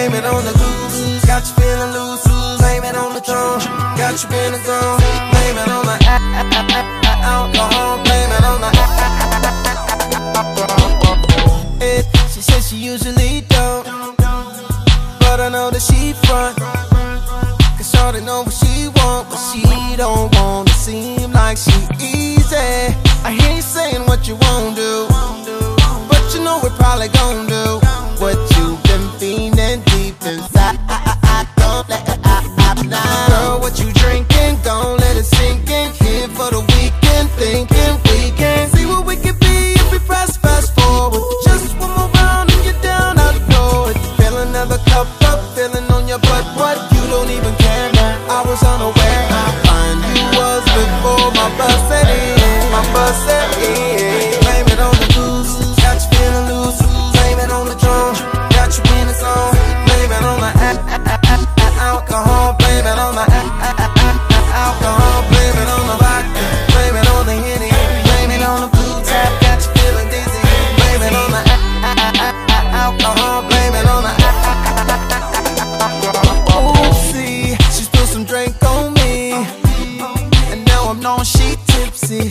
blame it on the goose. Got you feeling loose, blame it on Patron. Got you in the zone, blame it on the alcohol, blame it on the it. She says she usually don't, but I know that she front. Cause shorty know what she want, but she don't wanna seem like she easy. I hear you saying what you won't do, but you know we're probably gon' do and now I'm knowing she tipsy.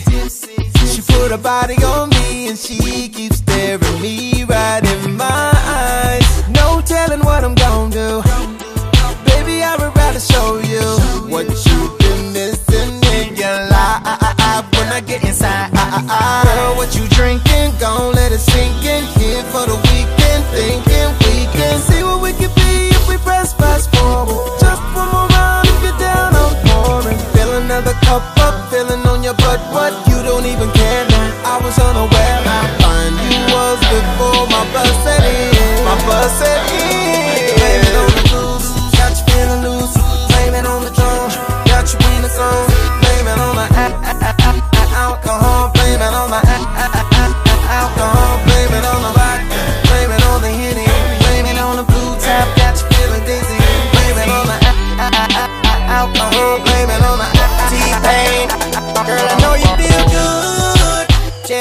She put her body on me, and she keeps staring me right in my eyes. No telling what I'm gonna do. Baby, I would rather show you what you've been missing in your life when I get inside. Girl, what you drinking? Gon' let it sink in. Here for the weekend, thinking we can see what we could be if we press fast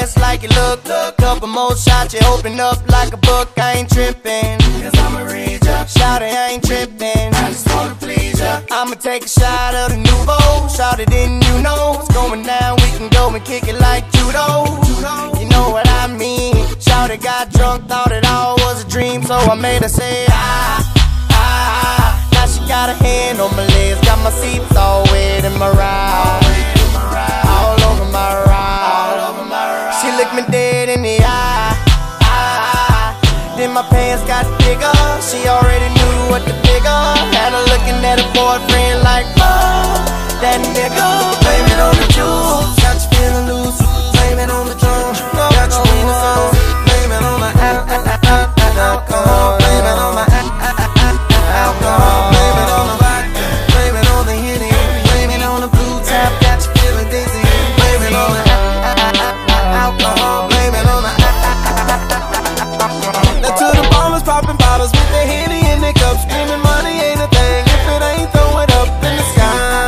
just like you look. Couple more shots, you open up like a book. I ain't tripping, cause I'm a read ya. Shout it, I ain't tripping. I just wanna please ya. I'ma take a shot of the Nuvo. Shout it, didn't you know what's going down? We can go and kick it like judo. You know what I mean? Shout it, got drunk, thought it all was a dream, so I made her say ah ah. Now she got a hand on my legs, got my seats all wet in my ride. My pants got bigger. She already popping bottles with the Henny in the cup, screaming money ain't a thing if it ain't throw it up in the sky.